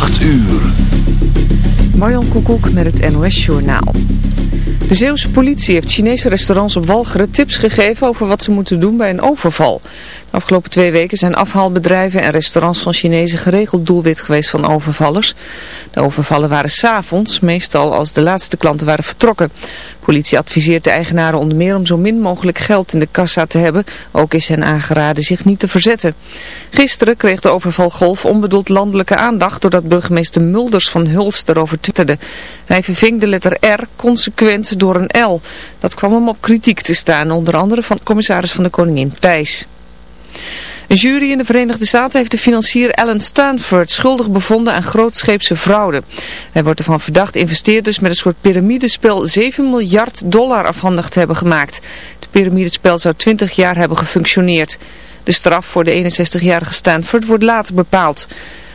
8 uur. Marjan Koekoek met het NOS Journaal. De Zeeuwse politie heeft Chinese restaurants op Walcheren tips gegeven over wat ze moeten doen bij een overval. De afgelopen twee weken zijn afhaalbedrijven en restaurants van Chinezen geregeld doelwit geweest van overvallers. De overvallen waren s'avonds, meestal als de laatste klanten waren vertrokken. Politie adviseert de eigenaren onder meer om zo min mogelijk geld in de kassa te hebben. Ook is hen aangeraden zich niet te verzetten. Gisteren kreeg de overvalgolf onbedoeld landelijke aandacht doordat burgemeester Mulders van Hulst erover twitterde. Hij verving de letter R consequent door een L. Dat kwam hem op kritiek te staan, onder andere van commissaris van de Koningin Pijs. Een jury in de Verenigde Staten heeft de financier Alan Stanford schuldig bevonden aan grootscheepse fraude. Hij wordt ervan verdacht investeerders met een soort piramidespel 7 miljard dollar afhandig te hebben gemaakt. Het piramidespel zou 20 jaar hebben gefunctioneerd. De straf voor de 61-jarige Stanford wordt later bepaald.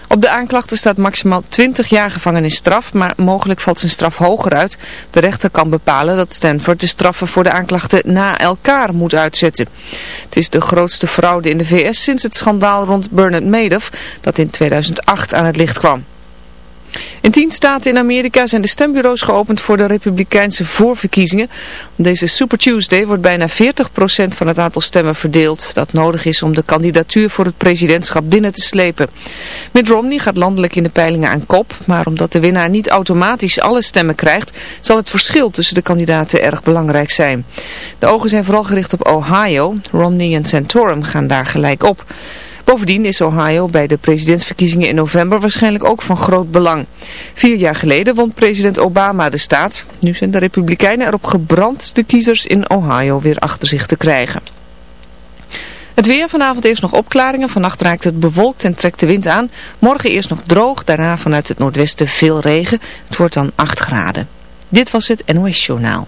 Op de aanklachten staat maximaal 20 jaar gevangenisstraf, maar mogelijk valt zijn straf hoger uit. De rechter kan bepalen dat Stanford de straffen voor de aanklachten na elkaar moet uitzetten. Het is de grootste fraude in de VS sinds het schandaal rond Bernard Madoff dat in 2008 aan het licht kwam. In tien staten in Amerika zijn de stembureaus geopend voor de republikeinse voorverkiezingen. Deze Super Tuesday wordt bijna 40% van het aantal stemmen verdeeld dat nodig is om de kandidatuur voor het presidentschap binnen te slepen. Mitt Romney gaat landelijk in de peilingen aan kop, maar omdat de winnaar niet automatisch alle stemmen krijgt, zal het verschil tussen de kandidaten erg belangrijk zijn. De ogen zijn vooral gericht op Ohio. Romney en Santorum gaan daar gelijk op. Bovendien is Ohio bij de presidentsverkiezingen in november waarschijnlijk ook van groot belang. Vier jaar geleden won president Obama de staat. Nu zijn de republikeinen erop gebrand de kiezers in Ohio weer achter zich te krijgen. Het weer vanavond eerst nog opklaringen. Vannacht raakt het bewolkt en trekt de wind aan. Morgen eerst nog droog, daarna vanuit het noordwesten veel regen. Het wordt dan 8 graden. Dit was het NOS Journaal.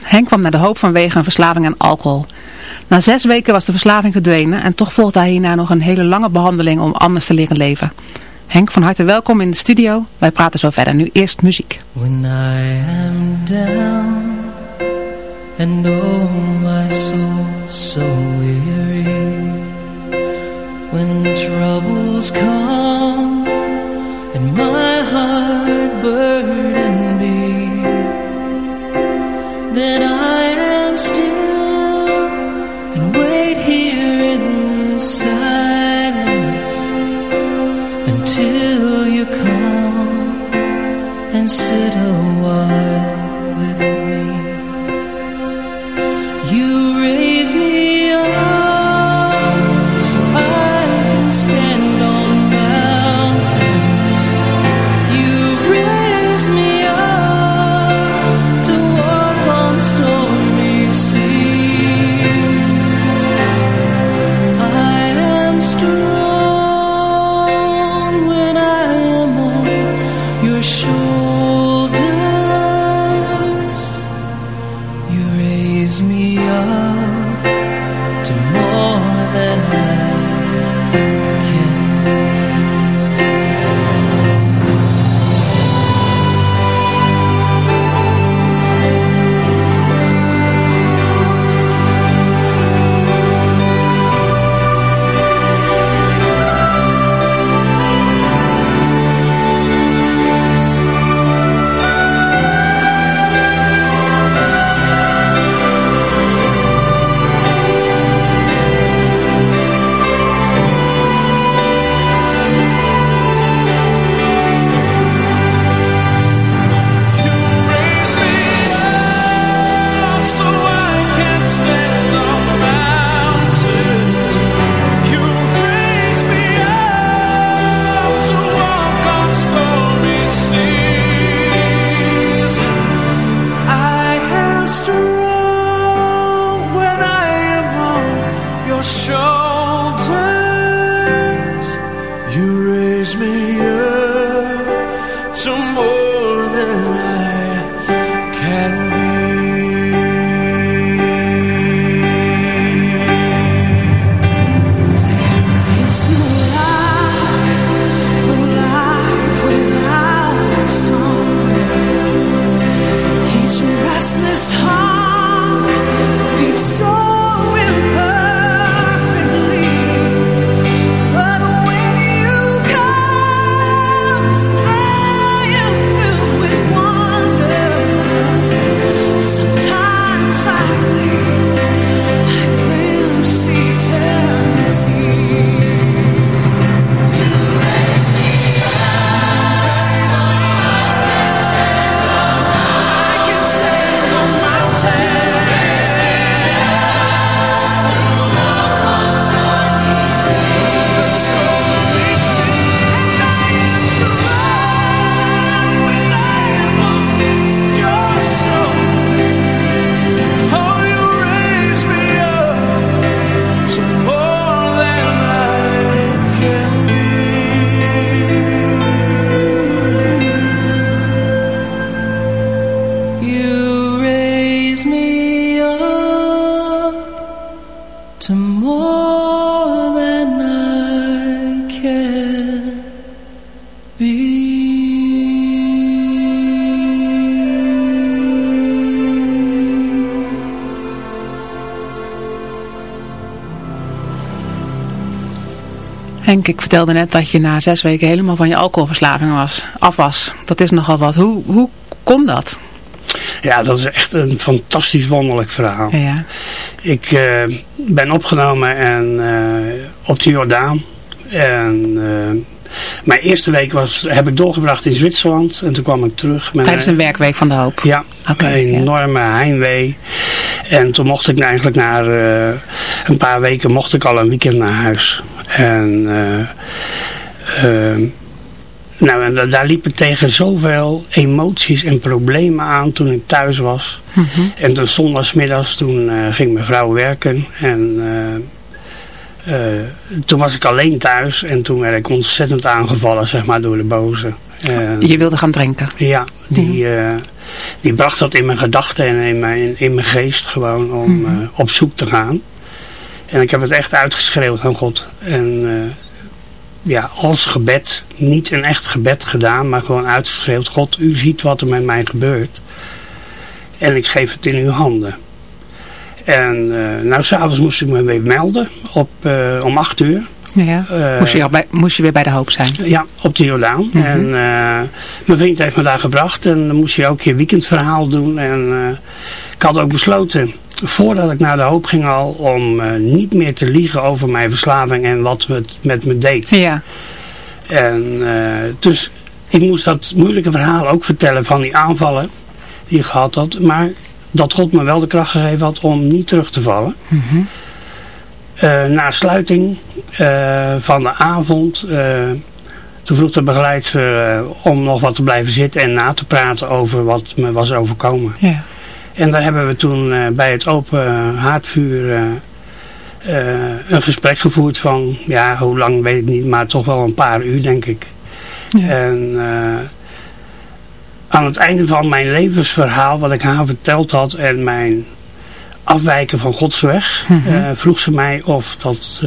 Henk kwam naar de Hoop vanwege een verslaving aan alcohol. Na zes weken was de verslaving verdwenen en toch volgde hij hierna nog een hele lange behandeling om anders te leren leven. Henk, van harte welkom in de studio. Wij praten zo verder. Nu eerst muziek. When I am down and oh my soul so weary When troubles come Henk, ik vertelde net dat je na zes weken helemaal van je alcoholverslaving was, af was. Dat is nogal wat. Hoe, hoe kon dat? Ja, dat is echt een fantastisch wonderlijk verhaal. Ja. Ik uh, ben opgenomen en, uh, op de Jordaan. En uh, mijn eerste week was, heb ik doorgebracht in Zwitserland. En toen kwam ik terug. Met Tijdens een werkweek van de hoop? Ja, okay, een enorme ja. heimwee. En toen mocht ik eigenlijk na een paar weken mocht ik al een weekend naar huis. En... Nou, en daar liep ik tegen zoveel emoties en problemen aan toen ik thuis was. Mm -hmm. En toen zondagsmiddags, toen uh, ging mijn vrouw werken. En uh, uh, toen was ik alleen thuis. En toen werd ik ontzettend aangevallen, zeg maar, door de boze. Je wilde gaan drinken? Ja, die, mm -hmm. die bracht dat in mijn gedachten en in mijn, in, mijn geest gewoon om mm -hmm. op zoek te gaan. En ik heb het echt uitgeschreeuwd aan God. En ja, als gebed, niet een echt gebed gedaan, maar gewoon uitgeschreeuwd. God, u ziet wat er met mij gebeurt. En ik geef het in uw handen. En uh, nou, s'avonds moest ik me weer melden op, uh, om acht uur. Ja, uh, moest, je bij, moest je weer bij de hoop zijn? Ja, op de Jordaan. Mm -hmm. En mijn vriend heeft me daar gebracht. En dan moest je ook je weekendverhaal doen. En ik had ook besloten voordat ik naar de hoop ging al om uh, niet meer te liegen over mijn verslaving en wat het met me deed. Ja. En uh, dus ik moest dat moeilijke verhaal ook vertellen van die aanvallen die ik gehad had. Maar dat God me wel de kracht gegeven had om niet terug te vallen. Mm -hmm. uh, na sluiting van de avond... toen vroeg de begeleidster om nog wat te blijven zitten en na te praten over wat me was overkomen. Ja. En daar hebben we toen uh, bij het open haardvuur uh, uh, een gesprek gevoerd van, ja, hoe lang weet ik niet, maar toch wel een paar uur denk ik. Ja. En aan het einde van mijn levensverhaal, wat ik haar verteld had en mijn afwijken van Gods weg, mm -hmm. vroeg ze mij of dat,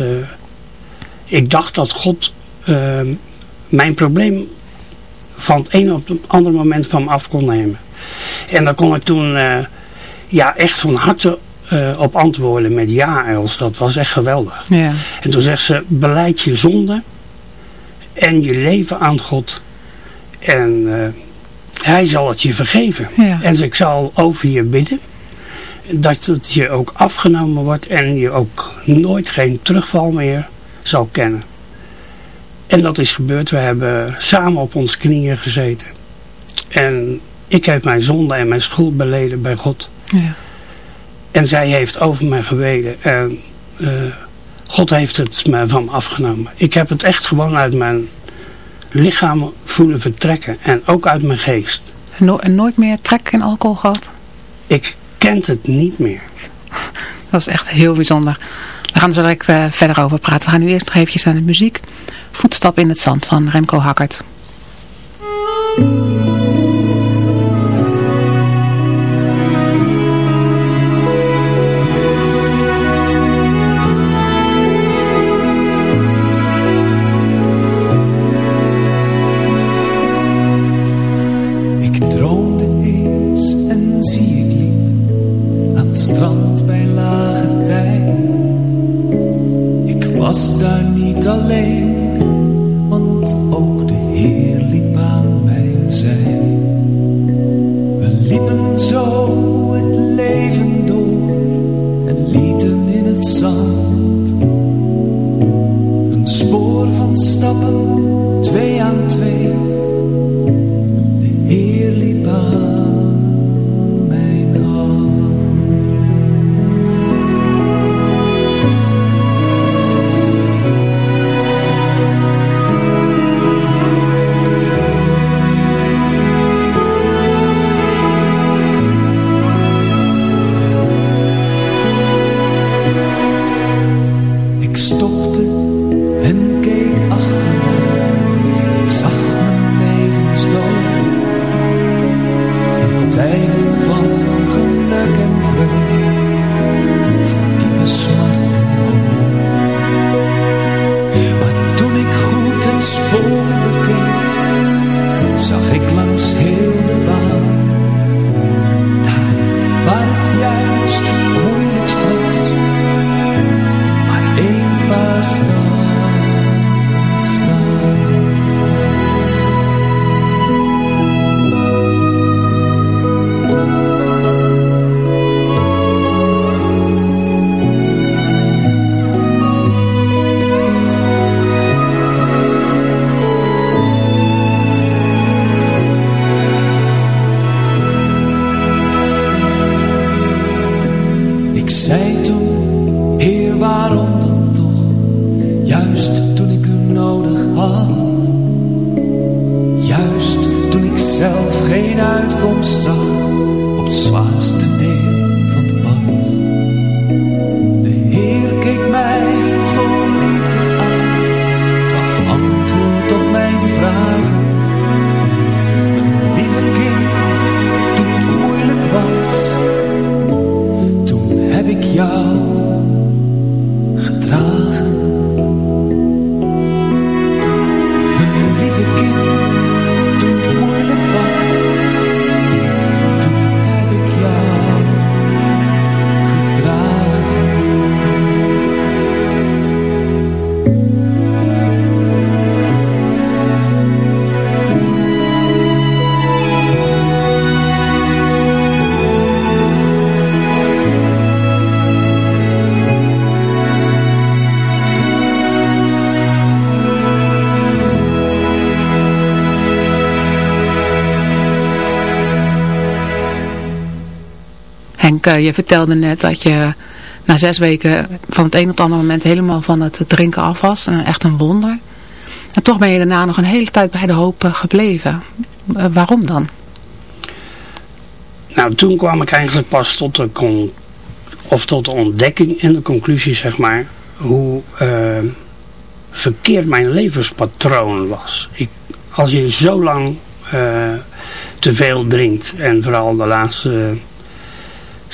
ik dacht dat God mijn probleem van het ene op het andere moment van me af kon nemen. En daar kon ik toen ja, echt van harte uh, op antwoorden met ja Els. Dat was echt geweldig. Ja. En toen zegt ze, beleid je zonde en je leven aan God. En uh, hij zal het je vergeven. Ja. En ik zal over je bidden. Dat het je ook afgenomen wordt en je ook nooit geen terugval meer zal kennen. En dat is gebeurd. We hebben samen op ons knieën gezeten. En ik heb mijn zonde en mijn schuld beleden bij God. Ja. En zij heeft over mij geweden. En uh, God heeft het me van me afgenomen. Ik heb het echt gewoon uit mijn lichaam voelen vertrekken. En ook uit mijn geest. En, no en nooit meer trek in alcohol gehad? Ik kent het niet meer. Dat is echt heel bijzonder. We gaan er zo direct uh, verder over praten. We gaan nu eerst nog eventjes aan de muziek. Voetstap in het zand van Remco Hakkert. Je vertelde net dat je na zes weken van het een op het andere moment helemaal van het drinken af was. Echt een wonder. En toch ben je daarna nog een hele tijd bij de hoop eh, gebleven. Eh, waarom dan? Nou, toen kwam ik eigenlijk pas tot de, con of tot de ontdekking en de conclusie, zeg maar, hoe verkeerd mijn levenspatroon was. Ik, als je zo lang te veel drinkt, en vooral de laatste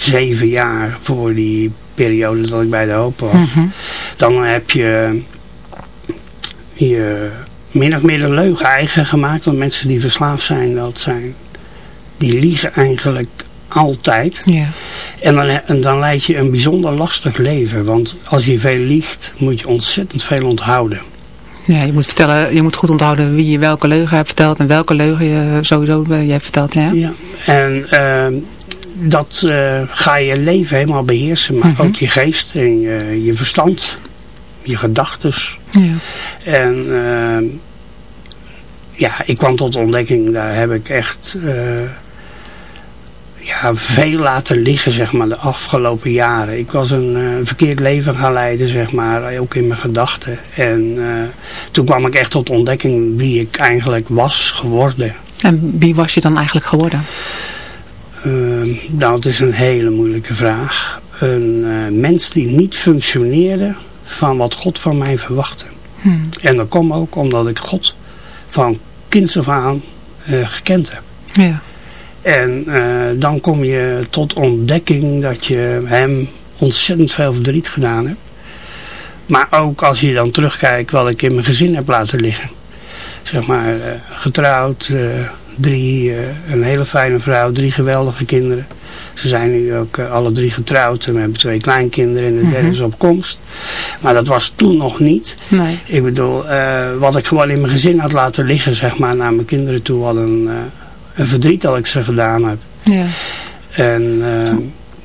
zeven jaar voor die periode dat ik bij de hoop was. Mhm. Dan heb je je min of meer de leugen eigen gemaakt. Want mensen die verslaafd zijn, dat zijn, die liegen eigenlijk altijd. En, dan, en dan leid je een bijzonder lastig leven. Want als je veel liegt, moet je ontzettend veel onthouden. Ja, je moet, vertellen, je moet goed onthouden wie je welke leugen hebt verteld en welke leugen je sowieso je hebt verteld. Ja, ja. en uh, dat uh, ga je leven helemaal beheersen. Maar mhm. ook je geest en je, je verstand. Je gedachtes. Ja. En uh, ja, ik kwam tot ontdekking. Daar heb ik echt uh, ja, veel laten liggen, zeg maar, de afgelopen jaren. Ik was een verkeerd leven gaan leiden, zeg maar. Ook in mijn gedachten. En toen kwam ik echt tot ontdekking wie ik eigenlijk was geworden. En wie was je dan eigenlijk geworden? Uh, dat is een hele moeilijke vraag. Een uh, mens die niet functioneerde van wat God van mij verwachtte. Hmm. En dat komt ook omdat ik God van kinds af aan uh, gekend heb. Ja. En uh, dan kom je tot ontdekking dat je hem ontzettend veel verdriet gedaan hebt. Maar ook als je dan terugkijkt wat ik in mijn gezin heb laten liggen. Zeg maar getrouwd, drie, eh, een hele fijne vrouw, drie geweldige kinderen. Ze zijn nu ook eh, alle drie getrouwd en we hebben twee kleinkinderen en de derde mhm. is op komst. Maar dat was toen nog niet. Nee. Ik bedoel, uh, wat ik gewoon in mijn gezin had laten liggen, zeg maar, naar mijn kinderen toe, had een, uh, een verdriet dat ik ze gedaan heb. Ja. En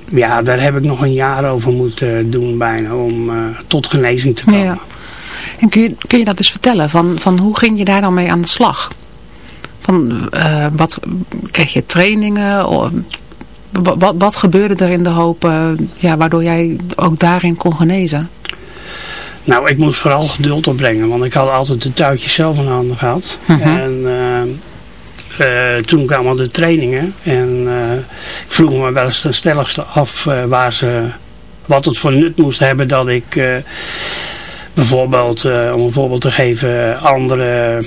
ja, daar heb ik nog een jaar over moeten doen bijna om tot genezing te komen. Ja. En kun je, kun je dat dus vertellen? Van, van hoe ging je daar dan mee aan de slag? Van, uh, wat, kreeg je trainingen? Of, wat, wat gebeurde er in de hoop uh, ja, waardoor jij ook daarin kon genezen? Nou, ik moest vooral geduld opbrengen. Want ik had altijd de touwtjes zelf in handen gehad. Uh mhm. -huh. En uh, toen kwamen de trainingen. En ik vroeg me wel eens ten stelligste af waar ze, wat het voor nut moest hebben dat ik bijvoorbeeld, om een voorbeeld te geven, andere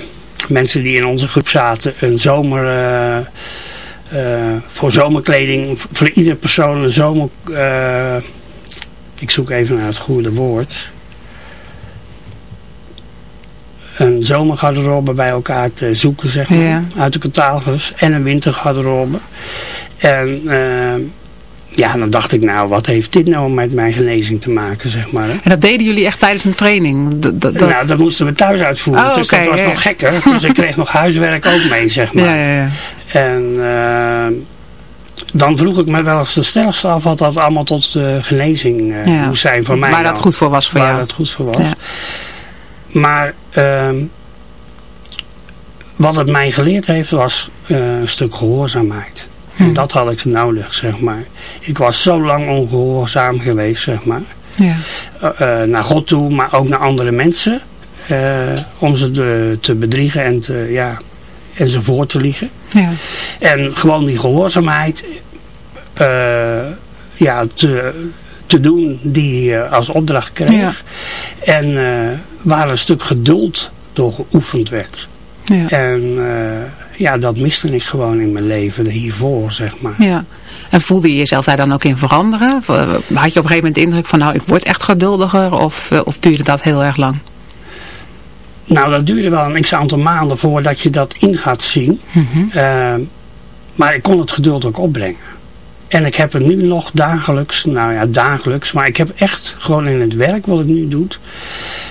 mensen die in onze groep zaten een zomer... Uh, voor zomerkleding, voor iedere persoon een zomer... Uh, ik zoek even naar het goede woord. Een zomergarderobe bij elkaar te zoeken, zeg maar. Uit de catalogus. En een wintergarderobe. En... Uh, ja, dan dacht ik, nou, wat heeft dit nou met mijn genezing te maken, zeg maar. Hè? En dat deden jullie echt tijdens een training? Nou, dat moesten we thuis uitvoeren, oh, dus dat was nog gekker. Dus ik kreeg nog huiswerk ook mee, zeg maar. Ja, ja, ja. En uh, dan vroeg ik me wel eens de stelligste af wat dat allemaal tot de genezing uh, moest zijn voor mij. Waar dat goed voor was voor waar jou. Waar dat goed voor was. Maar... Uh, wat het mij geleerd heeft was uh, een stuk gehoorzaamheid. En hm. dat had ik nodig, zeg maar. Ik was zo lang ongehoorzaam geweest, zeg maar. Ja. Uh, naar God toe, maar ook naar andere mensen. om ze te, te bedriegen en, te, ja, en ze voor te liegen. Ja. En gewoon die gehoorzaamheid ja, te, te doen die je als opdracht kreeg. Ja. En waar een stuk geduld door geoefend werd. Ja. En ja, dat miste ik gewoon in mijn leven hiervoor, zeg maar. Ja. En voelde je jezelf daar dan ook in veranderen? Had je op een gegeven moment de indruk van, nou, ik word echt geduldiger? Of, of duurde dat heel erg lang? Nou, dat duurde wel een x-aantal maanden voordat je dat in gaat zien. Mm -hmm. uh, maar ik kon het geduld ook opbrengen. En ik heb het nu nog dagelijks, nou ja, dagelijks, maar ik heb echt gewoon in het werk wat ik nu doe,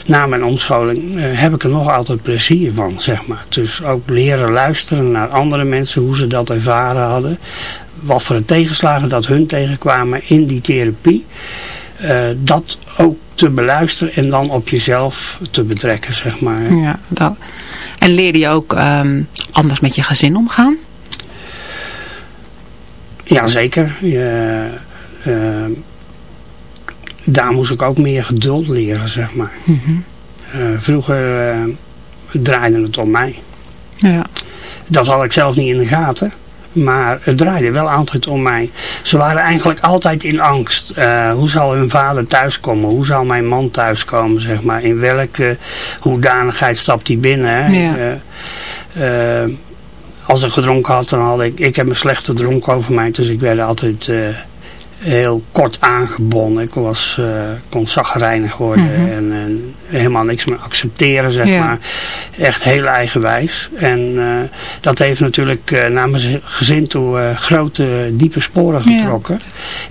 na mijn omscholing, uh, heb ik er nog altijd plezier van, zeg maar. Dus ook leren luisteren naar andere mensen, hoe ze dat ervaren hadden. Wat voor tegenslagen dat hun tegenkwamen in die therapie. Uh, dat ook te beluisteren en dan op jezelf te betrekken, zeg maar. Ja, dat. En leerde je ook um, anders met je gezin omgaan? Jazeker. Je, uh, daar moest ik ook meer geduld leren, zeg maar. Mm -hmm. uh, vroeger uh, draaide het om mij. Ja. Dat had ik zelf niet in de gaten. Maar het draaide wel altijd om mij. Ze waren eigenlijk altijd in angst. Uh, hoe zal hun vader thuiskomen? Hoe zal mijn man thuiskomen? Zeg maar. In welke hoedanigheid stapt hij binnen? Ja. Uh, als ik gedronken had, dan had ik... Ik heb een slechte dronk over mij. Dus ik werd altijd uh, heel kort aangebonden. Ik was, uh, kon zagrijnig worden. Mhm. Mm -hmm. en, en, helemaal niks meer accepteren, zeg maar. Echt heel eigenwijs. En uh, dat heeft natuurlijk naar mijn gezin toe grote, diepe sporen getrokken.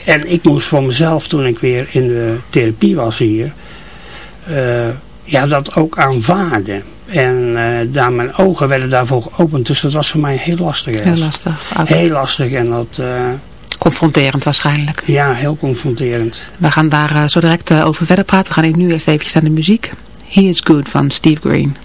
En ik moest voor mezelf, toen ik weer in de therapie was hier... ja, dat ook aanvaarden. En uh, daar mijn ogen werden daarvoor geopend. Dus dat was voor mij heel lastig. Heel lastig. Heel lastig. En dat, uh, confronterend waarschijnlijk. Ja, heel confronterend. We gaan daar uh, zo direct over verder praten. We gaan nu eerst even naar de muziek. He is Good van Steve Green.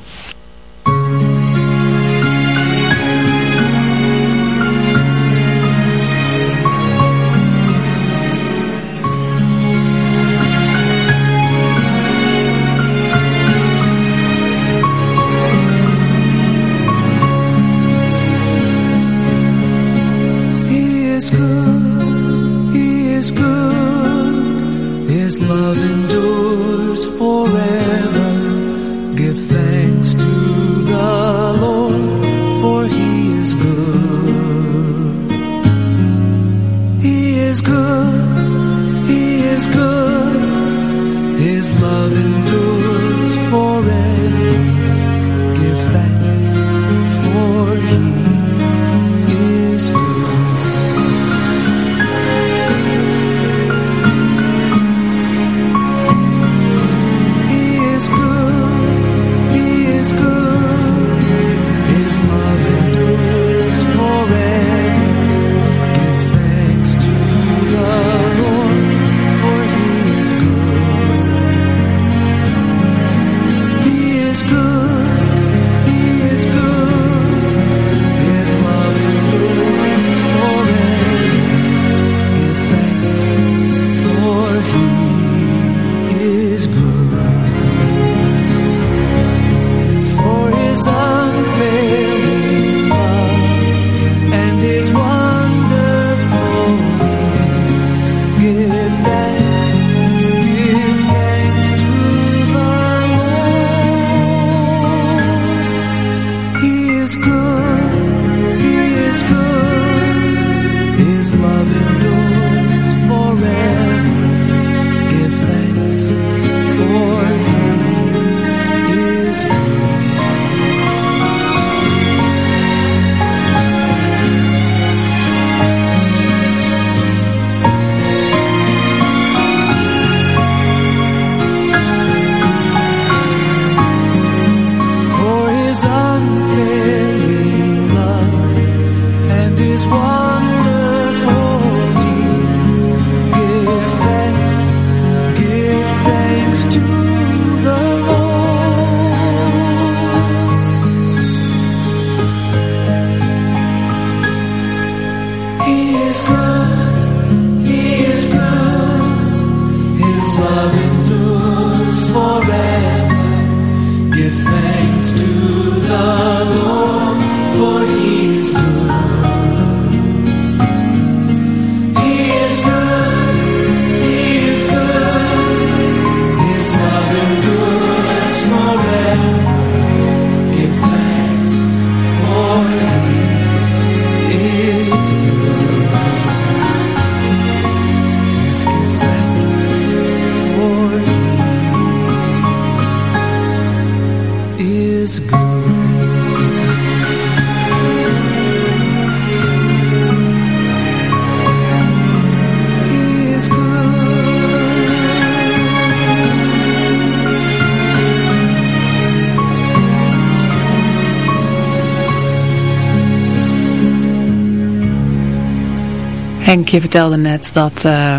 Henk, je vertelde net dat, uh,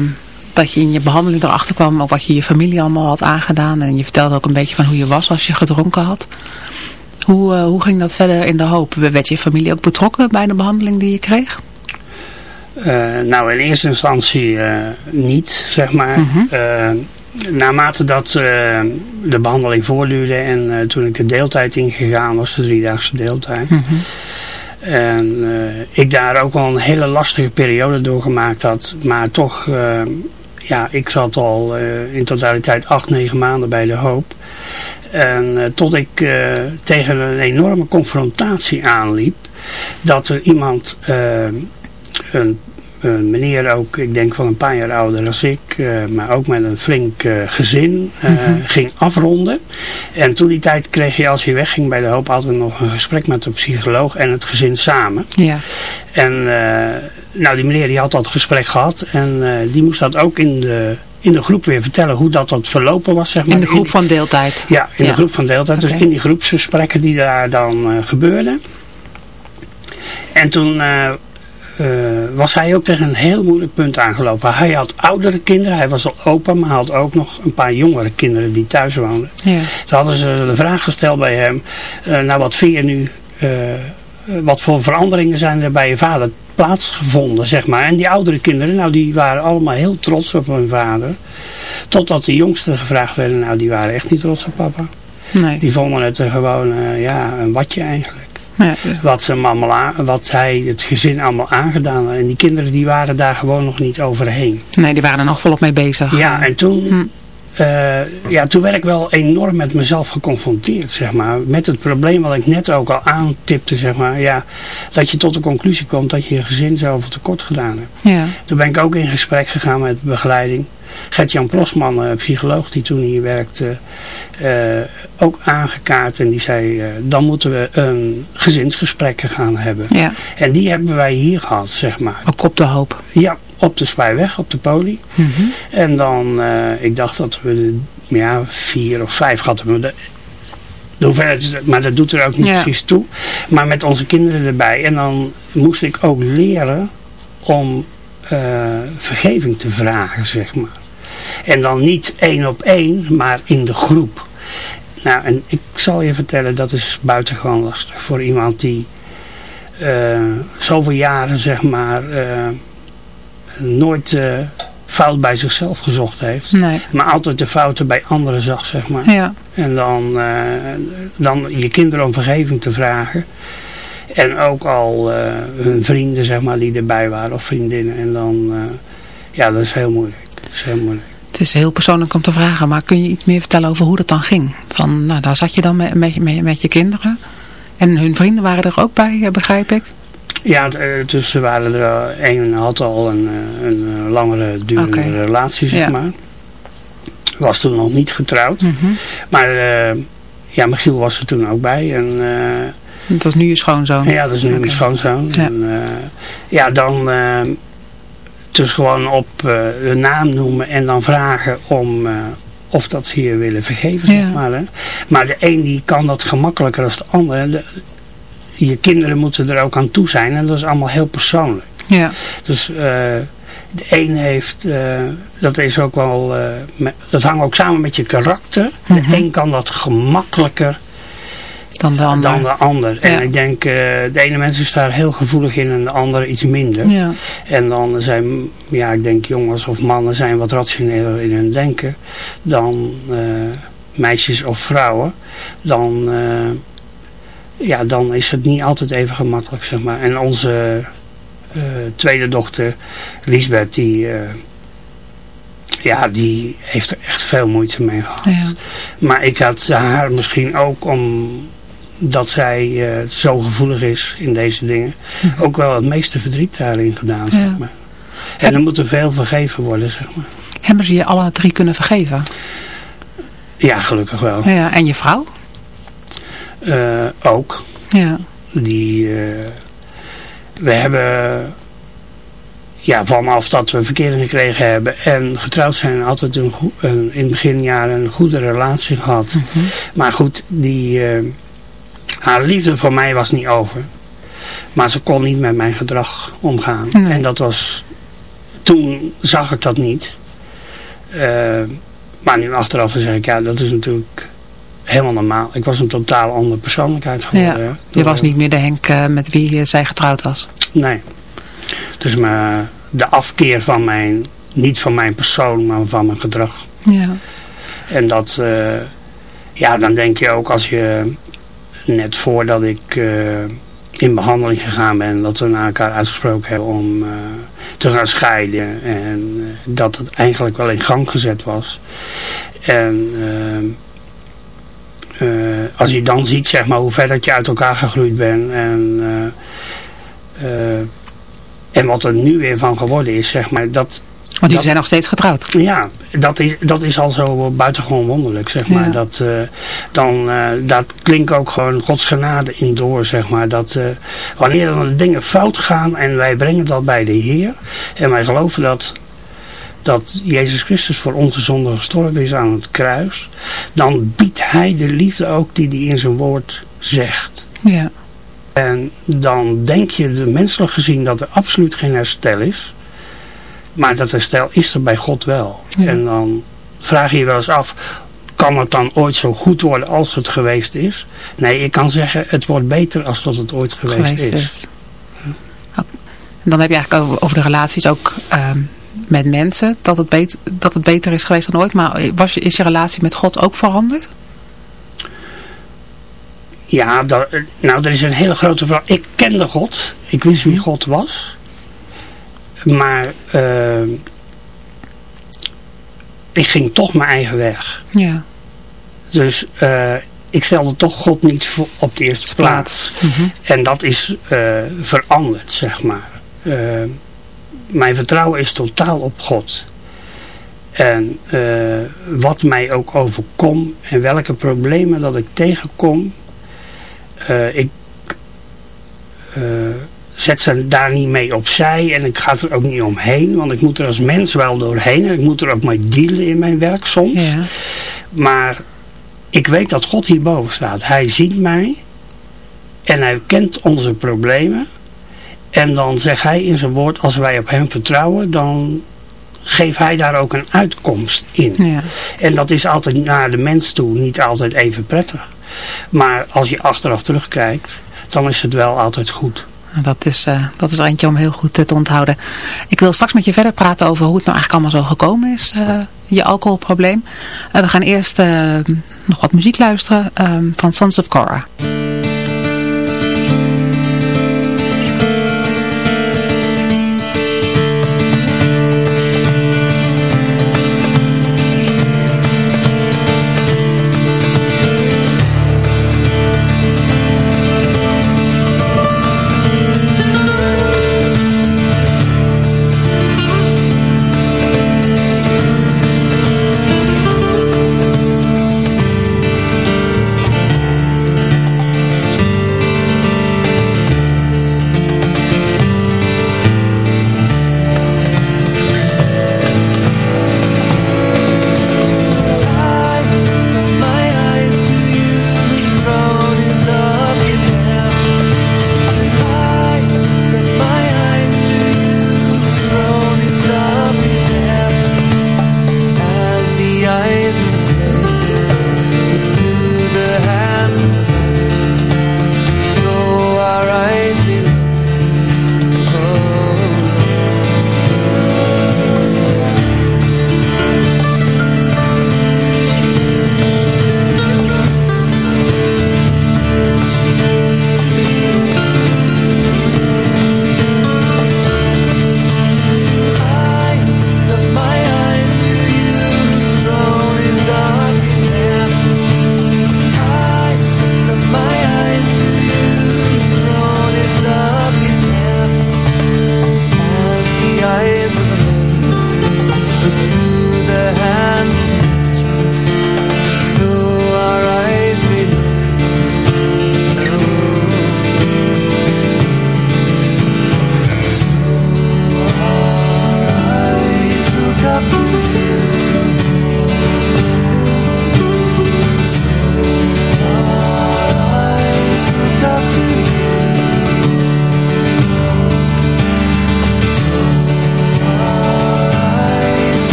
dat je in je behandeling erachter kwam, ook wat je je familie allemaal had aangedaan. En je vertelde ook een beetje van hoe je was als je gedronken had. Hoe, uh, hoe ging dat verder in de hoop? Werd je familie ook betrokken bij de behandeling die je kreeg? Uh, nou, in eerste instantie niet, zeg maar. Mm -hmm. naarmate dat de behandeling voortduurde en toen ik de deeltijd ingegaan was, de driedaagse deeltijd... Mm -hmm en uh, ik daar ook wel een hele lastige periode doorgemaakt had. Maar toch, uh, ja, ik zat al uh, in totaliteit acht, negen maanden bij de hoop. En tot ik tegen een enorme confrontatie aanliep. Dat er iemand, een een meneer ook, ik denk van een paar jaar ouder als ik, uh, maar ook met een flink uh, gezin, uh, mm -hmm. ging afronden. En toen die tijd kreeg je als je wegging bij de hoop altijd nog een gesprek met de psycholoog en het gezin samen. Ja. En nou die meneer die had dat gesprek gehad en die moest dat ook in de in de groep weer vertellen hoe dat, dat verlopen was. Zeg maar. In de groep van deeltijd? Ja, in ja. de groep van deeltijd. Okay. Dus in die groepsgesprekken die daar dan gebeurden. En toen was hij ook tegen een heel moeilijk punt aangelopen. Hij had oudere kinderen, hij was al opa, maar had ook nog een paar jongere kinderen die thuis woonden. Ja. Toen hadden ze de vraag gesteld bij hem, uh, nou wat vind je nu, uh, wat voor veranderingen zijn er bij je vader plaatsgevonden, zeg maar. En die oudere kinderen, nou die waren allemaal heel trots op hun vader. Totdat de jongsten gevraagd werden, nou die waren echt niet trots op papa. Nee. Die vonden het gewoon, ja, een watje eigenlijk. Ja. Wat, ze allemaal aan, wat hij het gezin allemaal aangedaan had. En die kinderen die waren daar gewoon nog niet overheen. Nee, die waren er nog volop mee bezig. Ja, en toen, hm. uh, ja, toen werd ik wel enorm met mezelf geconfronteerd, zeg maar. Met het probleem wat ik net ook al aantipte, zeg maar. Ja, dat je tot de conclusie komt dat je je gezin zoveel tekort gedaan hebt. Ja. Toen ben ik ook in gesprek gegaan met begeleiding. Gert-Jan Prosman, een psycholoog die toen hier werkte, uh, ook aangekaart. En die zei, uh, dan moeten we een gezinsgesprekken gaan hebben. Ja. En die hebben wij hier gehad, zeg maar. Ook op de hoop? Ja, op de Spijweg, op de poli. Mm -hmm. En dan, uh, ik dacht dat we de, ja, vier of vijf hadden. De, de hoeveelheid, maar dat doet er ook niet ja. precies toe. Maar met onze kinderen erbij. En dan moest ik ook leren om vergeving te vragen, zeg maar. En dan niet één op één, maar in de groep. Nou, en ik zal je vertellen, dat is buitengewoon lastig voor iemand die uh, zoveel jaren, zeg maar, uh, nooit uh, fout bij zichzelf gezocht heeft. Nee. Maar altijd de fouten bij anderen zag, zeg maar. Ja. En dan, dan je kinderen om vergeving te vragen. En ook al hun vrienden, zeg maar, die erbij waren, of vriendinnen. En dan, ja, dat is heel moeilijk. Dat is heel moeilijk. Het is heel persoonlijk om te vragen, maar kun je iets meer vertellen over hoe dat dan ging? Van, nou, daar zat je dan met, met, met, met je kinderen. En hun vrienden waren er ook bij, begrijp ik? Ja, dus ze waren er, een had al een, een langere durende okay. relatie, zeg ja. maar. Was toen nog niet getrouwd. Mm -hmm. Maar uh, ja, Michiel was er toen ook bij. En, uh, dat is nu je schoonzoon? Ja, dat is nu okay. mijn schoonzoon. Ja, en, uh, ja dan... Dus gewoon op uh, de naam noemen en dan vragen om uh, of dat ze je willen vergeven. Ja. Zeg maar, hè. maar de een die kan dat gemakkelijker dan de ander. De, je kinderen moeten er ook aan toe zijn en dat is allemaal heel persoonlijk. Ja. Dus uh, de een heeft, dat is ook wel, dat hangt ook samen met je karakter. Mm -hmm. De een kan dat gemakkelijker dan de ander. Dan de ander. Ja. En ik denk, uh, de ene mens is daar heel gevoelig in en de andere iets minder. Ja. En dan zijn, ja, ik denk jongens of mannen zijn wat rationeler in hun denken dan uh, meisjes of vrouwen. Dan, uh, ja, dan is het niet altijd even gemakkelijk, zeg maar. En onze tweede dochter, Lisbeth, die... ja, die heeft er echt veel moeite mee gehad. Ja. Maar ik had haar misschien ook omdat zij eh, zo gevoelig is in deze dingen, Mhm. ook wel het meeste verdriet daarin gedaan, zeg maar. En er moet er veel vergeven worden, zeg maar. Hebben ze je alle drie kunnen vergeven? Ja, gelukkig wel. Ja, en je vrouw? Eh, ook. Ja. Die, eh, we hebben, ja, vanaf dat we verkering gekregen hebben en getrouwd zijn, altijd een, een, in het beginjaren een goede relatie gehad. Mhm. Maar goed, die, haar liefde voor mij was niet over. Maar ze kon niet met mijn gedrag omgaan. Nee. En dat was, toen zag ik dat niet. Eh, maar nu achteraf zeg ik, ja, dat is natuurlijk helemaal normaal. Ik was een totaal andere persoonlijkheid geworden. Ja. Je was niet meer de Henk eh, met wie zij getrouwd was. Nee. Dus maar de afkeer van mijn, niet van mijn persoon, maar van mijn gedrag. Ja. En dat, eh, ja, dan denk je ook als je net voordat ik eh, in behandeling gegaan ben, dat we naar elkaar uitgesproken hebben om eh, te gaan scheiden. En eh, dat het eigenlijk wel in gang gezet was. En als je dan ziet, zeg maar, hoe ver dat je uit elkaar gegroeid bent en... en wat er nu weer van geworden is, zeg maar, dat, Want jullie Dat- zijn nog steeds getrouwd. ja, dat is, dat is al zo buitengewoon wonderlijk, zeg maar. Ja. Dat, eh, dan, eh daar klinkt ook gewoon Gods genade in door, zeg maar. Dat eh, wanneer dan dingen fout gaan en wij brengen dat bij de Heer. En wij geloven dat, dat Jezus Christus voor onze zonde gestorven is aan het kruis. Dan biedt Hij de liefde ook die hij in zijn woord zegt. Ja. En dan denk je de menselijk gezien dat er absoluut geen herstel is. Maar dat herstel is er bij God wel. Ja. En dan vraag je je wel eens af, kan het dan ooit zo goed worden als het geweest is? Nee, ik kan zeggen, het wordt beter als dat het ooit geweest, geweest is. is. En dan heb je eigenlijk over, de relaties ook ehm, met mensen. Dat het, beter, dat het beter is geweest dan ooit. Maar was is je relatie met God ook veranderd? Ja, daar, nou, er is een hele grote vraag. Ik kende God. Ik wist wie God was. Maar eh, ik ging toch mijn eigen weg. Ja. Dus eh, ik stelde toch God niet voor- op de eerste plaats. Mhm. En dat is eh, veranderd, zeg maar. Mijn vertrouwen is totaal op God. En wat mij ook overkomt en welke problemen dat ik tegenkom, ik zet ze daar niet mee opzij en ik ga er ook niet omheen, want ik moet er als mens wel doorheen en ik moet er ook mee dealen in mijn werk soms. Ja. Maar ik weet dat God hierboven staat. Hij ziet mij en hij kent onze problemen. En dan zegt hij in zijn woord, als wij op hem vertrouwen, dan geeft hij daar ook een uitkomst in. Ja. En dat is altijd naar de mens toe niet altijd even prettig. Maar als je achteraf terugkijkt, dan is het wel altijd goed. Dat is, eh, dat is er eentje om heel goed te onthouden. Ik wil straks met je verder praten over hoe het nou eigenlijk allemaal zo gekomen is. eh, je alcoholprobleem. Eh, we gaan eerst nog wat muziek luisteren van Sons of Korah.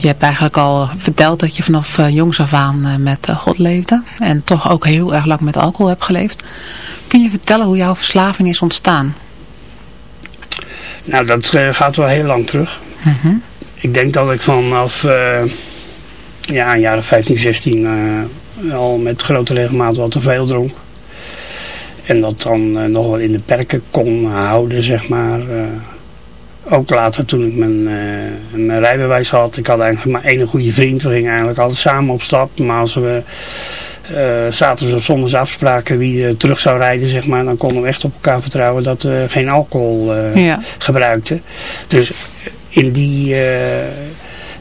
Je hebt eigenlijk al verteld dat je vanaf jongs af aan met God leefde. En toch ook heel erg lang met alcohol hebt geleefd. Kun je vertellen hoe jouw verslaving is ontstaan? Nou, dat gaat wel heel lang terug. Mhm. Ik denk dat ik vanaf ja, jaren 15, 16 al met grote regelmaat wat te veel dronk. En dat dan uh, nog wel in de perken kon houden, zeg maar. Uh, ook later toen ik mijn, uh, mijn rijbewijs had. Ik had eigenlijk maar één goede vriend. We gingen eigenlijk altijd samen op stap. Maar als we zaterdags of zondags afspraken wie terug zou rijden, zeg maar. Dan konden we echt op elkaar vertrouwen dat we geen alcohol ja. gebruikten. Dus in die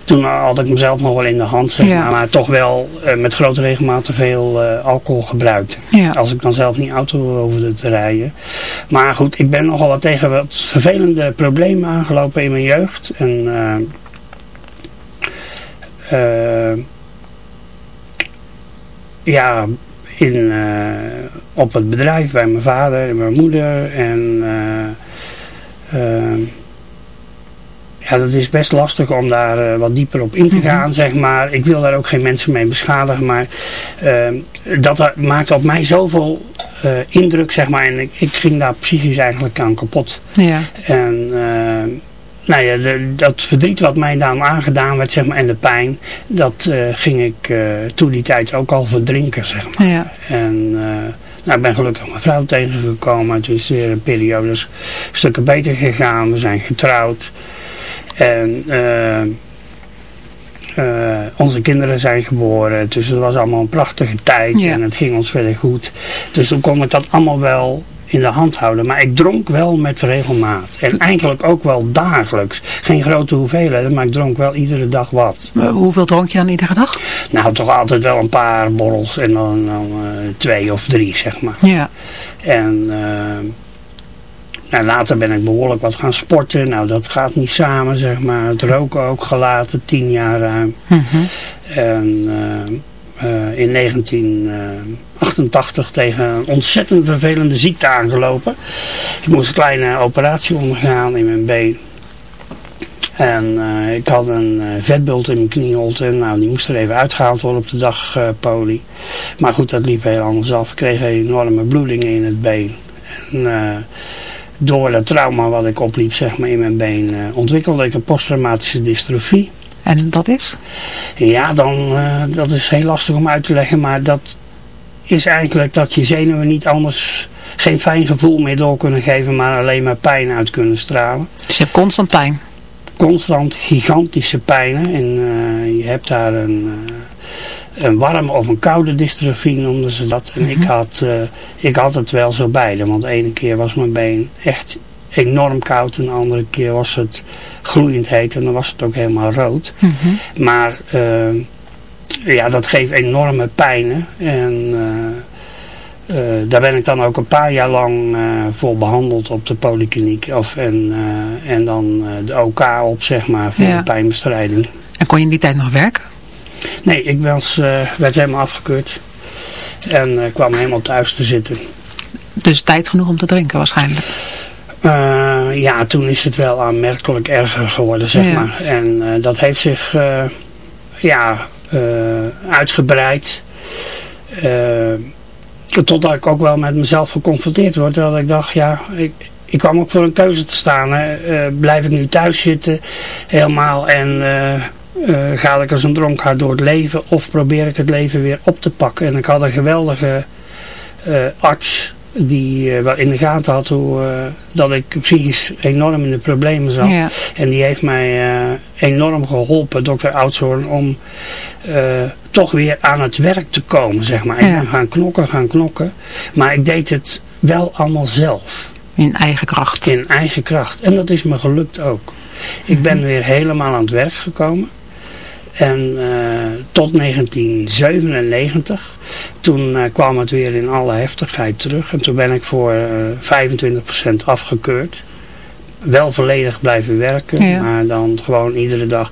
toen had ik mezelf nog wel in de hand, zeg maar, maar toch wel uh, met grote regelmaat te veel uh, alcohol gebruikt. Ja. Als ik dan zelf niet auto hoefde te rijden. Maar goed, ik ben nogal wat tegen wat vervelende problemen aangelopen in mijn jeugd. En uh, ja, in, op het bedrijf bij mijn vader en mijn moeder en ja, dat is best lastig om daar uh, wat dieper op in te mhm. gaan, zeg maar. Ik wil daar ook geen mensen mee beschadigen, maar uh, dat maakt op mij zoveel uh, indruk, zeg maar. En ik, ik, ging daar psychisch eigenlijk aan kapot. Ja. En nou ja, de, dat verdriet wat mij dan aangedaan werd, zeg maar, en de pijn, dat ging ik toen die tijd ook al verdrinken, zeg maar. Ja. En... Nou, ik ben gelukkig mijn vrouw tegengekomen. Het is weer een periode stukken beter gegaan. We zijn getrouwd. En uh, uh, onze kinderen zijn geboren. Dus het was allemaal een prachtige tijd. En het ging ons verder goed. Dus toen kon ik dat allemaal wel in de hand houden. Maar ik dronk wel met regelmaat. En eigenlijk ook wel dagelijks. Geen grote hoeveelheden, maar ik dronk wel iedere dag wat. Maar hoeveel dronk je dan iedere dag? Nou, toch altijd wel een paar borrels en dan, dan uh, twee of drie, zeg maar. Ja. En... Uh, nou, later ben ik behoorlijk wat gaan sporten. Nou, dat gaat niet samen, zeg maar. Het roken ook gelaten, tien jaar ruim. Mhm. En uh, uh, in 1988 tegen een ontzettend vervelende ziekte aangelopen. Ik moest een kleine operatie ondergaan in mijn been. En uh, ik had een vetbult in mijn knieholte. Nou, die moest er even uitgehaald worden op de dag poli. Maar goed, dat liep heel anders af. Ik kreeg enorme bloedingen in het been. En door dat trauma wat ik opliep zeg maar, in mijn been uh, ontwikkelde ik een posttraumatische dystrofie. En dat is? Ja, dan, uh, dat is heel lastig om uit te leggen, maar dat is eigenlijk dat je zenuwen niet anders geen fijn gevoel meer door kunnen geven, maar alleen maar pijn uit kunnen stralen. Dus je hebt constant pijn? Constant gigantische pijnen en uh, je hebt daar een een warme of een koude dystrofie noemden ze dat. En ik, mhm. had, uh, ik had het wel zo beide. Want de ene keer was mijn been echt enorm koud. En de andere keer was het gloeiend heet. En dan was het ook helemaal rood. Mhm. Maar uh, ja, dat geeft enorme pijnen. En uh, daar ben ik dan ook een paar jaar lang voor behandeld op de polykliniek. Of, en, en dan de OK op, zeg maar, voor de pijnbestrijding. En kon je in die tijd nog werken? Nee, ik was, uh, werd helemaal afgekeurd. En uh, kwam helemaal thuis te zitten. Dus tijd genoeg om te drinken waarschijnlijk? Uh, ja, toen is het wel aanmerkelijk erger geworden, zeg maar. En dat heeft zich ja, uitgebreid. totdat ik ook wel met mezelf geconfronteerd word. Dat ik dacht, ja, ik, ik kwam ook voor een keuze te staan. Hè. blijf ik nu thuis zitten helemaal en uh, ga ik als een dronkaard door het leven of probeer ik het leven weer op te pakken. En ik had een geweldige uh, arts die uh, wel in de gaten had hoe, dat ik psychisch enorm in de problemen zat. En die heeft mij enorm geholpen, dokter Oudshoorn, om toch weer aan het werk te komen, zeg maar. Ik ben gaan knokken, gaan knokken. Maar ik deed het wel allemaal zelf. In eigen kracht. In eigen kracht. En dat is me gelukt ook. Ik ben mhm. weer helemaal aan het werk gekomen. En uh, tot 1997, toen uh, kwam het weer in alle heftigheid terug. En toen ben ik voor uh, 25% afgekeurd. Wel volledig blijven werken, maar dan gewoon iedere dag,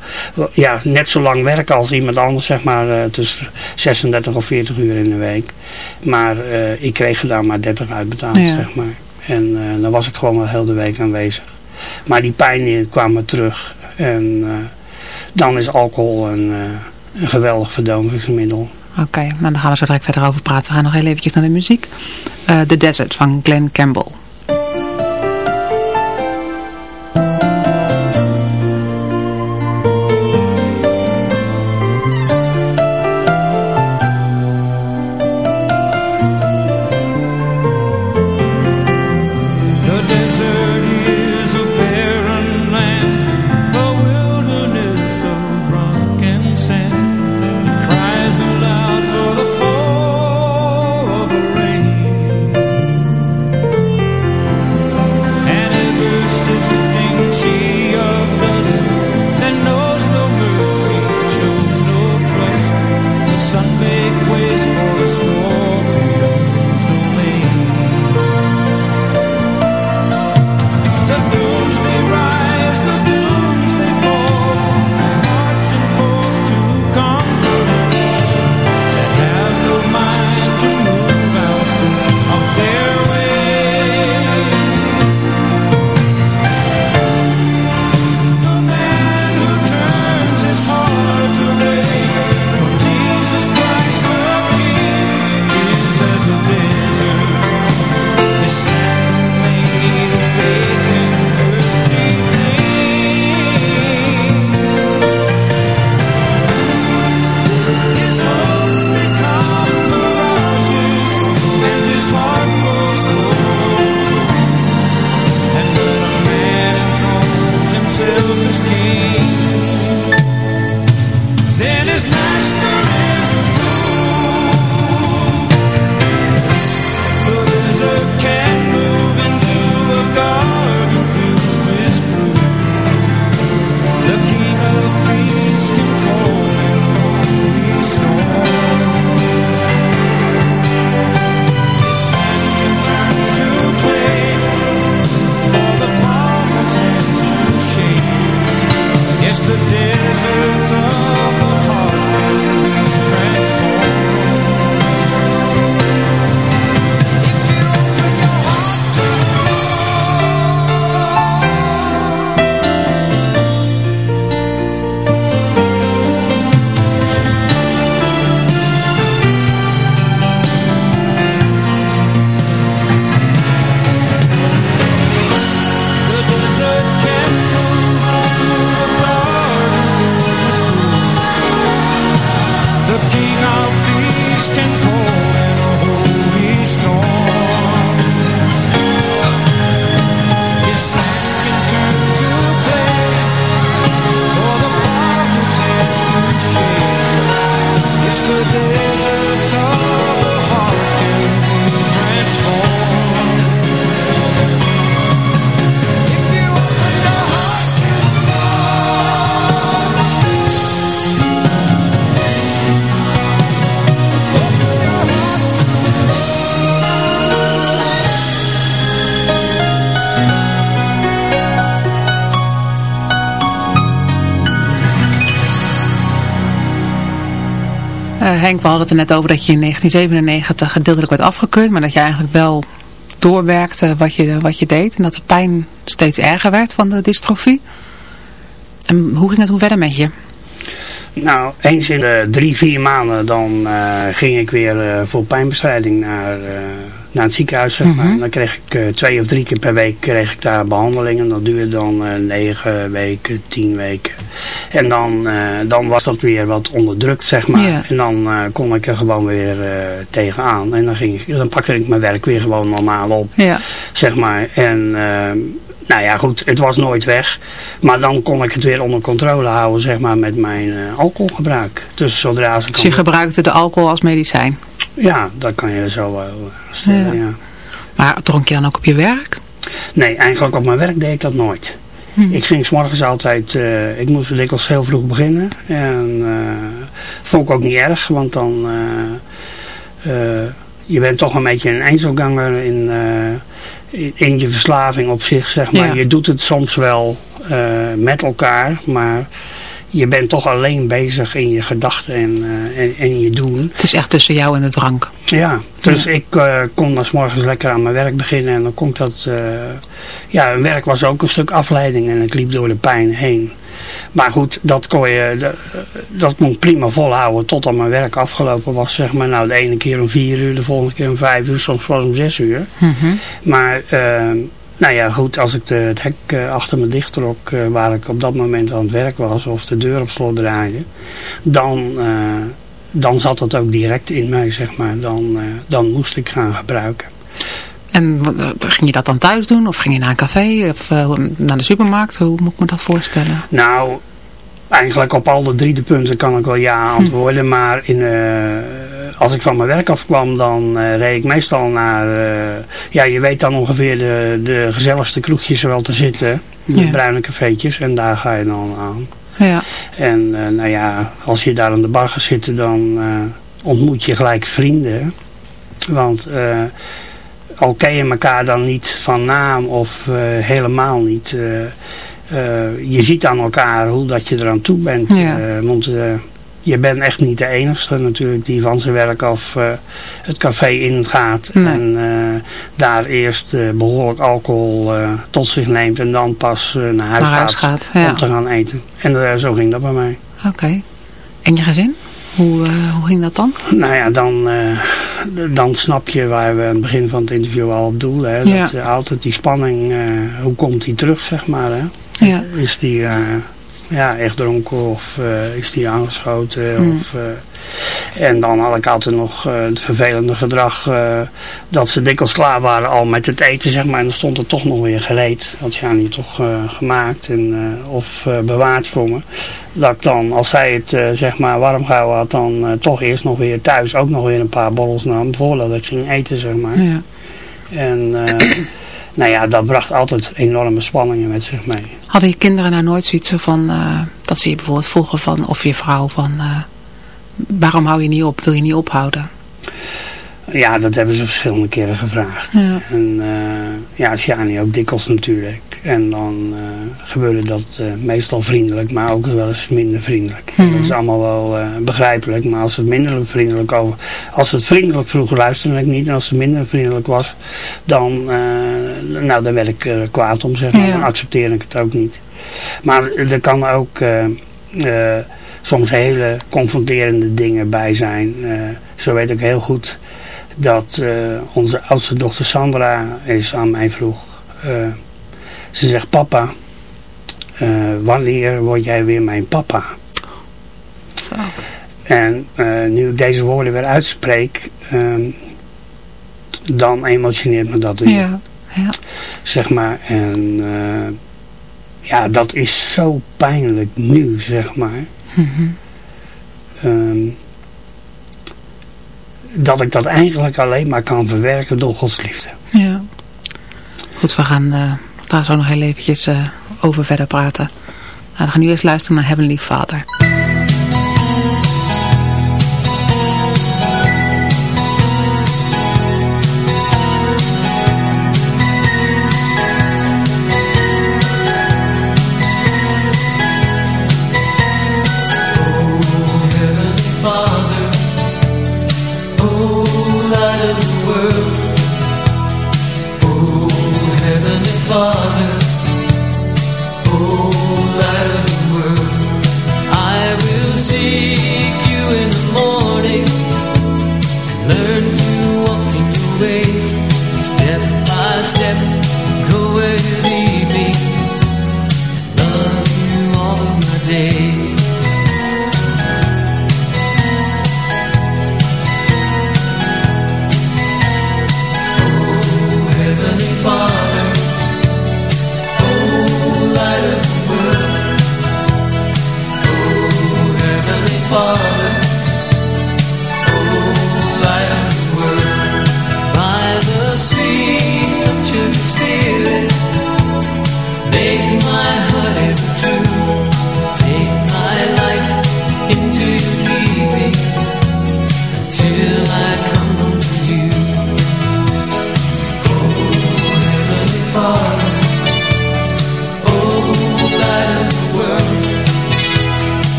ja, net zo lang werken als iemand anders, zeg maar, tussen 36 of 40 uur in de week. Maar ik kreeg er daar maar 30 uitbetaald, zeg maar. En dan was ik gewoon wel heel de week aanwezig. Maar die pijn kwam me terug. En dan is alcohol een, een geweldig verdovingsmiddel. Oké, okay, nou dan gaan we zo direct verder over praten. We gaan nog heel eventjes naar de muziek. Uh, The Desert van Glenn Campbell. Henk, we hadden het er net over dat je in 1997 gedeeltelijk werd afgekeurd, maar dat je eigenlijk wel doorwerkte wat je, wat je deed. En dat de pijn steeds erger werd van de dystrofie. En hoe ging het hoe verder met je? Nou, eens in de drie, vier maanden dan uh, ging ik weer uh, voor pijnbestrijding naar, uh, naar het ziekenhuis. Zeg maar. Mhm. Dan kreeg ik twee of drie keer per week kreeg ik daar behandelingen. Dat duurde dan negen weken, tien weken. En dan, dan was dat weer wat onderdrukt, zeg maar. En dan kon ik er gewoon weer tegenaan. En dan, ging ik, dan pakte ik mijn werk weer gewoon normaal op, Ja. zeg maar. En nou ja, goed, het was nooit weg. Maar dan kon ik het weer onder controle houden, zeg maar, met mijn eh, alcoholgebruik. Dus zodra ze... Dus je gebruikte de alcohol als medicijn? Ja, dat kan je zo wel stellen, ja. Ja. Maar dronk je dan ook op je werk? Nee, eigenlijk op mijn werk deed ik dat nooit. Hm. Ik ging s morgens altijd, eh, ik moest dikwijls heel vroeg beginnen. En eh, vond ik ook niet erg, want dan, eh, eh, je bent toch een beetje een eenzelganger in, eh, in, in je verslaving op zich, zeg maar. Ja. Je doet het soms wel eh, met elkaar, maar je bent toch alleen bezig in je gedachten en, eh, en, en je doen. Het is echt tussen jou en de drank. Ja, dus ik eh, kon dan 's morgens lekker aan mijn werk beginnen en dan kon ik dat... eh, ja, mijn werk was ook een stuk afleiding en ik liep door de pijn heen. maar goed, dat kon je, dat kon ik prima volhouden totdat mijn werk afgelopen was, zeg maar. Nou, de ene keer om vier uur, de volgende keer om vijf uur, soms het om zes uur. Mhm. Maar, nou ja, goed, als ik de, het hek eh, achter me dicht trok, eh, waar ik op dat moment aan het werk was, of de deur op slot draaide, dan, eh, dan zat het ook direct in mij, zeg maar. Dan, dan moest ik gaan gebruiken. En ging je dat dan thuis doen? Of ging je naar een café? Of naar de supermarkt? Hoe moet ik me dat voorstellen? Nou, eigenlijk op alle drie de punten kan ik wel ja hm. antwoorden. Maar in, als ik van mijn werk afkwam, dan uh, reed ik meestal naar, uh, ja je weet dan ongeveer de, de gezelligste kroegjes wel te zitten. De ja. bruine cafeetjes en daar ga je dan aan. Ja. En nou ja, als je daar aan de bar gaat zitten, dan ontmoet je gelijk vrienden. Want al ken je elkaar dan niet van naam of helemaal niet... je ziet aan elkaar hoe dat je eraan toe bent. Ja. want je bent echt niet de enigste natuurlijk die van zijn werk af uh, het café ingaat. Nee. En uh, daar eerst uh, behoorlijk alcohol tot zich neemt en dan pas naar huis, naar huis gaat, gaat ja. om te gaan eten. En zo ging dat bij mij. Oké. En je gezin? Hoe, hoe ging dat dan? Nou ja, dan, dan snap je waar we aan het begin van het interview al op doelden. Hè? Ja. Dat altijd die spanning, hoe komt die terug zeg maar. Hè? Ja. Is die ja, echt dronken of uh, is die aangeschoten. Hmm. Of, uh, en dan had ik altijd nog het vervelende gedrag dat ze dikwijls klaar waren al met het eten, zeg maar. En dan stond het toch nog weer gereed. Dat ze niet toch gemaakt en, of bewaard voor me. Dat ik dan, als zij het zeg maar warm gehouden had, dan toch eerst nog weer thuis ook nog weer een paar borrels nam. Voordat ik ging eten, zeg maar. Ja. En... nou ja, dat bracht altijd enorme spanningen met zich mee. Hadden je kinderen nou nooit zoiets van, uh, dat ze je bijvoorbeeld vroegen van, of je vrouw van, uh, waarom hou je niet op, wil je niet ophouden? Ja, dat hebben ze verschillende keren gevraagd. Ja. En uh, ja, Sjani ook dikwijls natuurlijk. En dan uh, gebeurde dat uh, meestal vriendelijk, maar ook wel eens minder vriendelijk. Mm -hmm. Dat is allemaal wel begrijpelijk, maar als het minder vriendelijk over... Als het vriendelijk vroeg, luisterde ik niet. En als het minder vriendelijk was, dan, nou, dan werd ik kwaad om, zeg maar. Ja. Dan accepteerde ik het ook niet. Maar er kan ook soms hele confronterende dingen bij zijn. zo weet ik heel goed dat uh, onze oudste dochter Sandra is aan mij vroeg. Uh, ze zegt, papa, uh, wanneer word jij weer mijn papa? Zo. En nu ik deze woorden weer uitspreek, um, dan emotioneert me dat weer. Ja. ja. Zeg maar, en ja, dat is zo pijnlijk nu, zeg maar. Mm -hmm. um, dat ik dat eigenlijk alleen maar kan verwerken door Gods liefde. Ja. Goed, we gaan uh, daar zo nog heel eventjes uh, over verder praten. Uh, we gaan nu eerst luisteren naar Heavenly Father.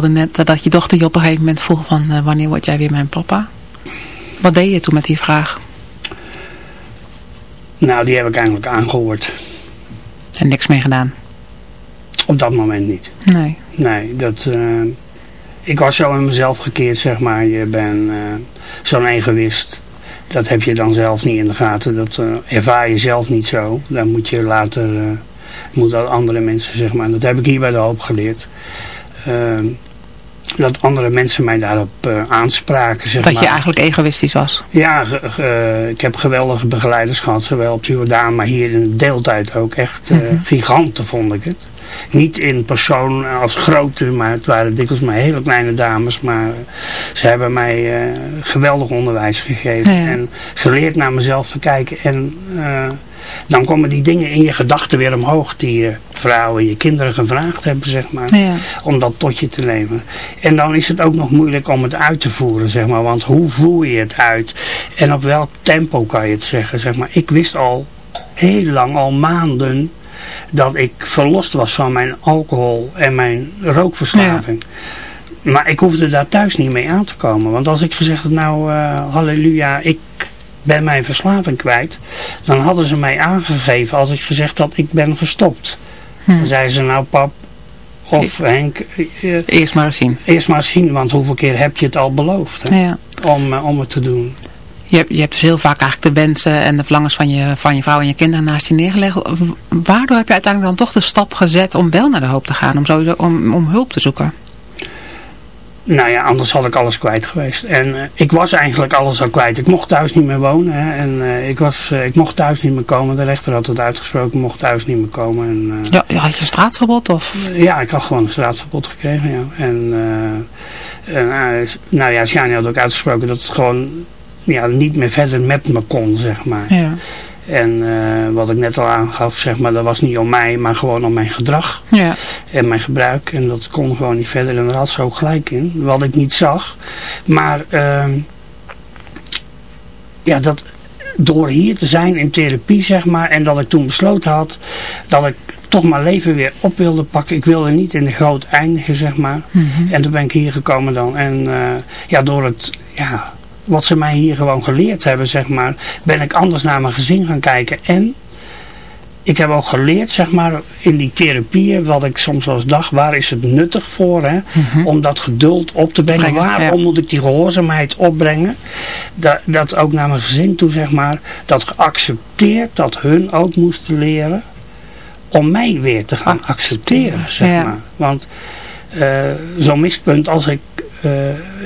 Vertelde net dat je dochter je op een gegeven moment vroeg van wanneer word jij weer mijn papa? Wat deed je toen met die vraag? Nou, die heb ik eigenlijk aangehoord. En niks mee gedaan? Op dat moment niet. Nee. Nee, dat... Uh, ik was zo in mezelf gekeerd, zeg maar. Je bent uh, zo'n egoïst. Dat heb je dan zelf niet in de gaten. Dat uh, ervaar je zelf niet zo. Dan moet je later... moet dat andere mensen, zeg maar. Dat heb ik hier bij de hoop geleerd. Dat andere mensen mij daarop uh, aanspraken. Zeg dat maar. je eigenlijk egoïstisch was? Ja, ik heb geweldige begeleiders gehad, zowel op de Jordaan, maar hier in de deeltijd ook. Echt uh, mm -hmm. giganten vond ik het. Niet in persoon als grote, maar het waren dikwijls maar hele kleine dames. Maar ze hebben mij uh, geweldig onderwijs gegeven. Ja, ja. En geleerd naar mezelf te kijken. En dan komen die dingen in je gedachten weer omhoog die je vrouwen, je kinderen gevraagd hebben, zeg maar. Ja. Om dat tot je te nemen. En dan is het ook nog moeilijk om het uit te voeren, zeg maar. Want hoe voer je het uit? En op welk tempo kan je het zeggen, zeg maar. Ik wist al heel lang, al maanden, dat ik verlost was van mijn alcohol en mijn rookverslaving. Ja. Maar ik hoefde daar thuis niet mee aan te komen. Want als ik gezegd had, nou, uh, halleluja, ik ben mijn verslaving kwijt. Dan hadden ze mij aangegeven als ik gezegd had ik ben gestopt. Hm. Dan zeiden ze nou pap of Henk. Uh, eerst maar zien. Eerst maar zien, want hoeveel keer heb je het al beloofd hè, ja. om, uh, om het te doen. Je hebt, je hebt dus heel vaak eigenlijk de wensen en de verlangens van je, van je vrouw en je kinderen naast je neergelegd. Waardoor heb je uiteindelijk dan toch de stap gezet om wel naar de hoop te gaan, om, sowieso, om, om hulp te zoeken? Nou ja, anders had ik alles kwijt geweest. En uh, ik was eigenlijk alles al kwijt. Ik mocht thuis niet meer wonen. Hè, en uh, ik, was, uh, ik mocht thuis niet meer komen. De rechter had het uitgesproken. Ik mocht thuis niet meer komen. En, ja, had je een straatverbod? Of? ja, ik had gewoon een straatverbod gekregen. Ja. En, en nou ja, Sjani had ook uitgesproken dat het gewoon ja, niet meer verder met me kon, zeg maar. Ja. En uh, wat ik net al aangaf, zeg maar, dat was niet om mij, maar gewoon om mijn gedrag. Ja. En mijn gebruik. En dat kon gewoon niet verder. En daar had ze ook gelijk in. Wat ik niet zag. Maar, uh, ja, dat door hier te zijn in therapie, zeg maar. En dat ik toen besloten had dat ik toch mijn leven weer op wilde pakken. Ik wilde niet in de groot eindigen, zeg maar. Mm -hmm. En toen ben ik hier gekomen dan. En uh, ja, door het, ja wat ze mij hier gewoon geleerd hebben, zeg maar, ben ik anders naar mijn gezin gaan kijken. En ik heb ook geleerd, zeg maar, in die therapieën, wat ik soms wel eens dacht, waar is het nuttig voor, hè? Mm -hmm. Om dat geduld op te brengen. Brengen, Waarom ja. moet ik die gehoorzaamheid opbrengen? Dat, dat ook naar mijn gezin toe, zeg maar, dat geaccepteerd dat hun ook moesten leren om mij weer te gaan accepteren, zeg ja. maar. Want uh, zo'n mispunt als ik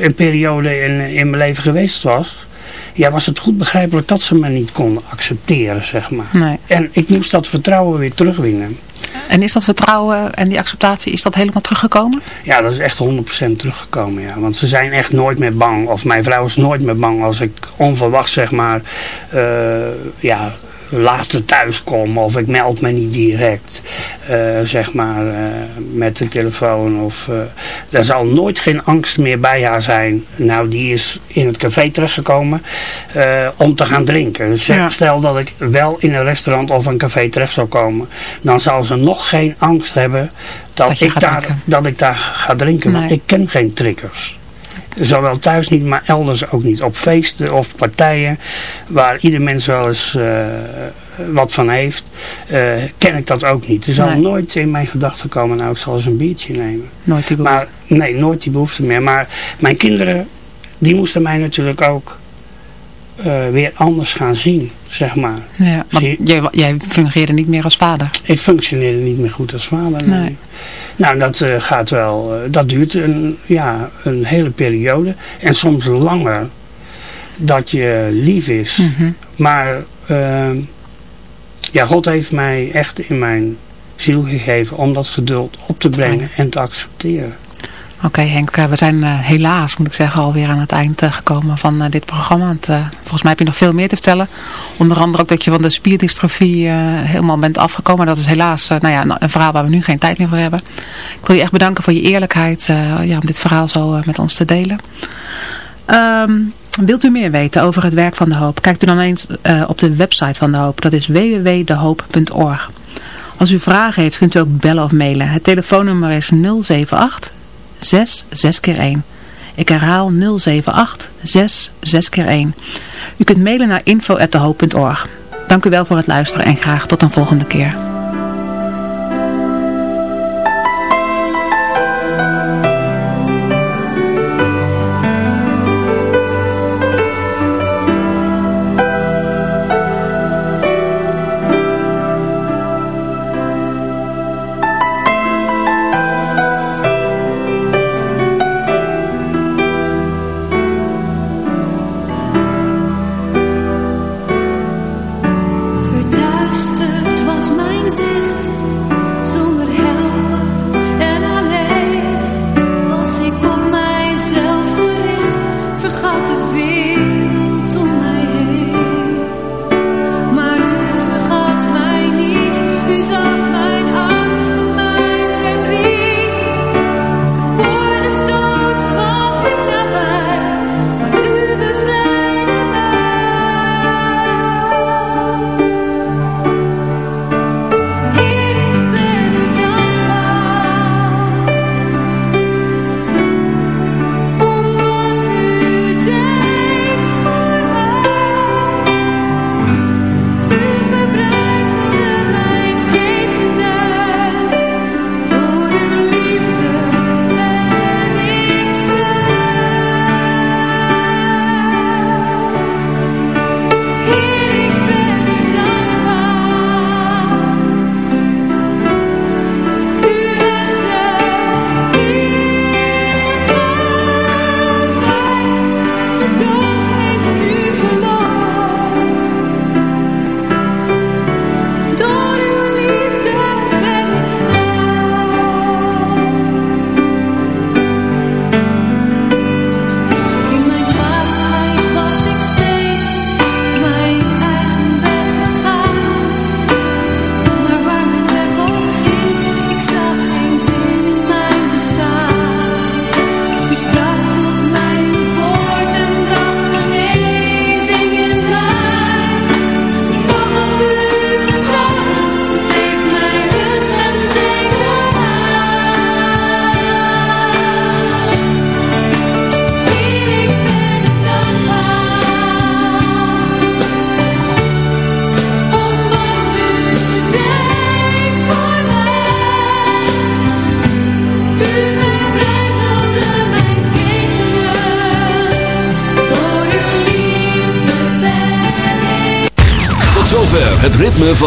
een periode in, in mijn leven geweest was, ja, was het goed begrijpelijk dat ze me niet konden accepteren, zeg maar. Nee. En ik moest dat vertrouwen weer terugwinnen. En is dat vertrouwen en die acceptatie, is dat helemaal teruggekomen? Ja, dat is echt 100% teruggekomen, ja. Want ze zijn echt nooit meer bang, of mijn vrouw is nooit meer bang als ik onverwacht, zeg maar, uh, ja, later thuis kom of ik meld me niet direct uh, zeg maar uh, met de telefoon of uh, er zal nooit geen angst meer bij haar zijn nou die is in het café terechtgekomen om te gaan drinken dus ja. stel dat ik wel in een restaurant of een café terecht zou komen dan zal ze nog geen angst hebben dat, dat ik, daar, drinken. dat ik daar ga drinken nee. want ik ken geen triggers Zowel thuis niet, maar elders ook niet. Op feesten of partijen waar ieder mens wel eens uh, wat van heeft, uh, ken ik dat ook niet. Er zal Nee. nooit in mijn gedachten komen, nou ik zal eens een biertje nemen. Nooit die behoefte. Maar nee, nooit die behoefte meer. Maar mijn kinderen, die moesten mij natuurlijk ook uh, weer anders gaan zien, zeg maar. Ja, jij, jij fungeerde niet meer als vader. Ik functioneerde niet meer goed als vader. Nee. Nou, dat uh, gaat wel, uh, dat duurt een, ja, een hele periode. En soms langer dat je lief is. Mhm. Maar uh, ja, God heeft mij echt in mijn ziel gegeven om dat geduld op te brengen en te accepteren. Oké Henk, we zijn uh, helaas, moet ik zeggen, alweer aan het eind uh, gekomen van dit programma. Want, volgens mij heb je nog veel meer te vertellen. Onder andere ook dat je van de spierdystrofie helemaal bent afgekomen. Dat is helaas nou ja, een verhaal waar we nu geen tijd meer voor hebben. Ik wil je echt bedanken voor je eerlijkheid ja, om dit verhaal zo met ons te delen. Um, wilt u meer weten over het werk van De Hoop? Kijk u dan eens op de website van De Hoop. Dat is www.dehoop.org. Als u vragen heeft kunt u ook bellen of mailen. Het telefoonnummer is 078 6 6 keer 1. Ik herhaal 078 6 6 keer 1. U kunt mailen naar info.dehoop.org. Dank u wel voor het luisteren en graag tot een volgende keer.